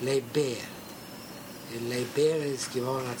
Leibert. Leibert är, ska vara